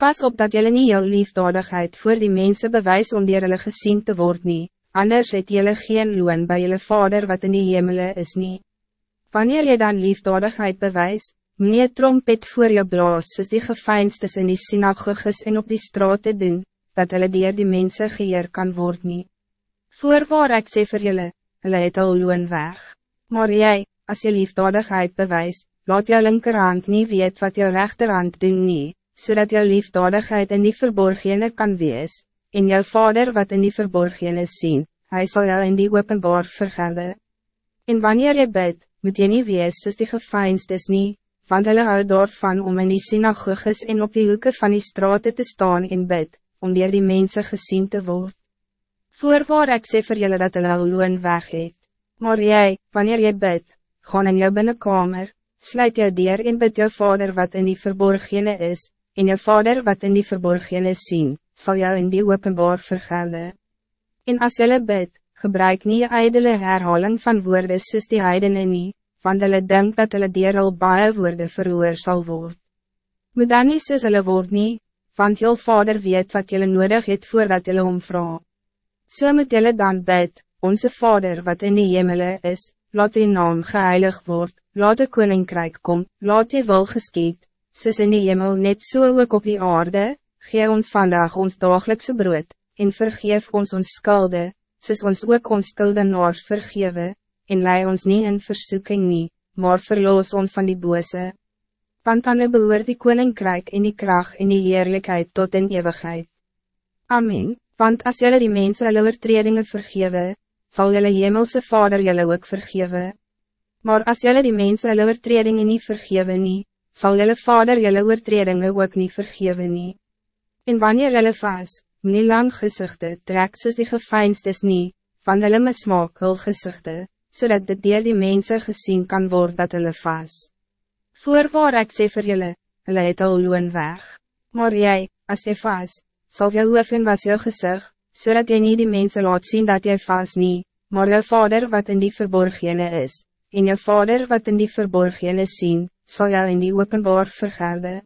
Pas op dat jullie niet jou liefdadigheid voor die mensen bewijs om die hulle gezien te worden, nie, anders het jullie geen loon bij jullie vader wat in die hemelen is niet. Wanneer je dan liefdadigheid bewijs, meneer trompet voor je blaas soos die gefeinstes in die synagoges en op die straten doen, dat hulle dier die mensen geëer kan worden. nie. Voorwaar ek sê vir julle, hulle het al loon weg. Maar jij, als je liefdadigheid bewijs, laat jou linkerhand niet weet wat jou rechterhand doen nie, zodat jou liefdadigheid in die verborgene kan wees, en jou vader wat in die verborgene sien, hij zal jou in die openbaar vergelden. En wanneer je bid, moet je niet wees soos die gefeinstes nie, want hulle hou daarvan om in die synagoges en op die hoeken van die straten te staan en bid, om dier die mensen gezien te worden. Voorwaar ek sê vir julle dat hulle al loon weg het. Maar jij, wanneer jy bid, gaan in jou binnenkamer, sluit jou dier en bid jou vader wat in die verborgene is, en jou vader wat in die verborgene sien, zal jou in die openbaar vergelden. En as jylle bid, gebruik nie ijdele herhaling van woorden soos die heidene nie, want hulle denk dat hulle dier al baie woorde verhoor sal word. Moet dan nie soos hulle word nie, want jyl vader weet wat jylle nodig het voordat jylle omvra. So moet jylle dan bid, onze vader wat in die hemele is, laat die naam geheilig word, laat die koninkrijk kom, laat die wil geskiet, soos in die hemel net so ook op die aarde, gee ons vandaag ons dagelijkse brood, en vergeef ons ons skulde, soos ons ook ons skuldenaars vergewe, en lei ons niet in versoeking nie, maar verloos ons van die bose. Want dan behoort die koninkrijk in die kracht en die heerlijkheid tot in eeuwigheid. Amen, want als jullie die mensen hulle oortredingen vergewe, zal jullie hemelse vader jullie ook vergewe. Maar als jullie die mensen hulle oortredingen niet vergewe nie, zal jullie vader jullie oortredingen ook niet vergewe nie. En wanneer jullie vas, nie lang gezichte trek soos die gefeinstes nie, van hulle mismaak hul gezichte, zodat dit deel die mensen gezien kan worden dat hulle vas. Voorwaar ek sê vir julle, hulle het al loon weg. Maar jij, als jy vas, sal jou hoof en was jou gezicht, zodat jy niet die mensen laat zien dat jy vas nie, maar jou vader wat in die verborgene is, en jou vader wat in die verborgene sien, zal jou in die openbaar vergelden.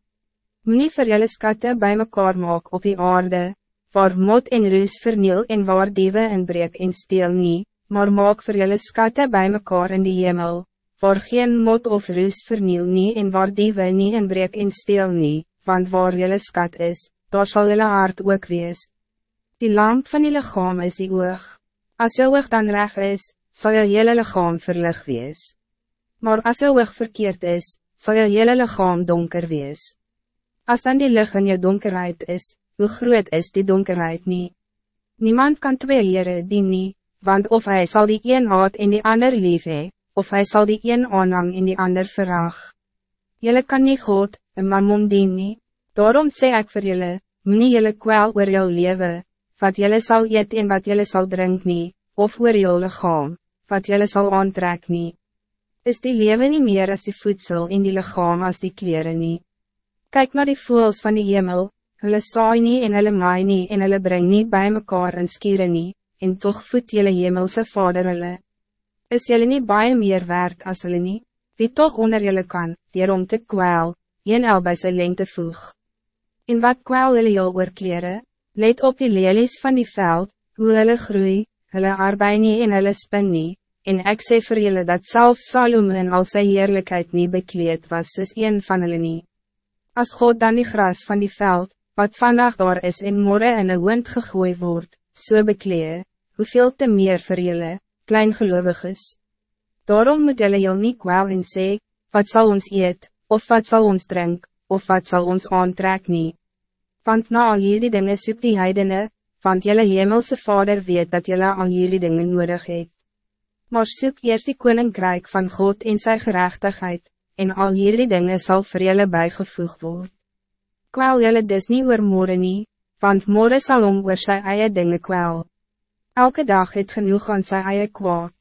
Moet nie vir julle skatte by mekaar maak op die aarde, waar mot en roes verniel en waar diewe inbreek en steel nie, maar maak vir julle skatte bij mekaar in die hemel, waar geen mot of roes verniel nie en waar diewe nie inbreek en steel nie, want waar julle skat is, daar zal julle hart ook wees. Die lamp van die lichaam is die oog. As jou oog dan reg is, zal jou hele lichaam verlig wees. Maar as jou oog verkeerd is, zal jou hele lichaam donker wees. As dan die licht in jou donkerheid is, hoe groot is die donkerheid niet? Niemand kan twee here dien nie, want of hij zal die een haat in die ander lief hee, of hij zal die een aanhang in die ander verraag. Jelle kan niet God, een mammon dien nie, daarom sê ek vir jylle, nie jylle kwel oor jou leven, wat jylle sal eet en wat jylle sal drink nie, of oor jou lichaam, wat jylle sal aantrek nie. Is die leven niet meer als die voedsel in die lichaam als die kleren nie? Kijk naar die voels van die hemel, hulle saai nie en hulle maai nie en hulle bring nie by mekaar in skieren nie, en toch voed jylle hemelse vader hulle. Is jylle nie baie meer waard as hulle nie, wie toch onder jylle kan, dier om te kwel, een el by sy lengte voeg. En wat kwel jylle jyl oorkleren, let op die lelies van die veld, hoe hulle groei, hulle arbeid nie en hulle spin nie, en ek sê vir jylle dat zelfs Salome in al sy heerlijkheid niet bekleed was soos een van hulle nie. As God dan die gras van die veld, wat vandaag daar is en morgen in een wind gegooid wordt, so bekleed, hoeveel te meer vir julle, kleingeloviges. Daarom moet julle jou nie kwel en sê, wat zal ons eet, of wat zal ons drink, of wat zal ons aantrek nie. Want na al jullie dingen soek die heidene, want julle hemelse vader weet dat julle al jullie dingen nodig het. Maar soek eerst die koninkrijk van God en zijn gerechtigheid, en al jullie dingen zal vir julle bijgevoegd worden. Kwel julle dus nie oor morgen nie, want morgen zal om oor sy eie dinge kwel. Elke dag het genoeg aan sy eie kwaad.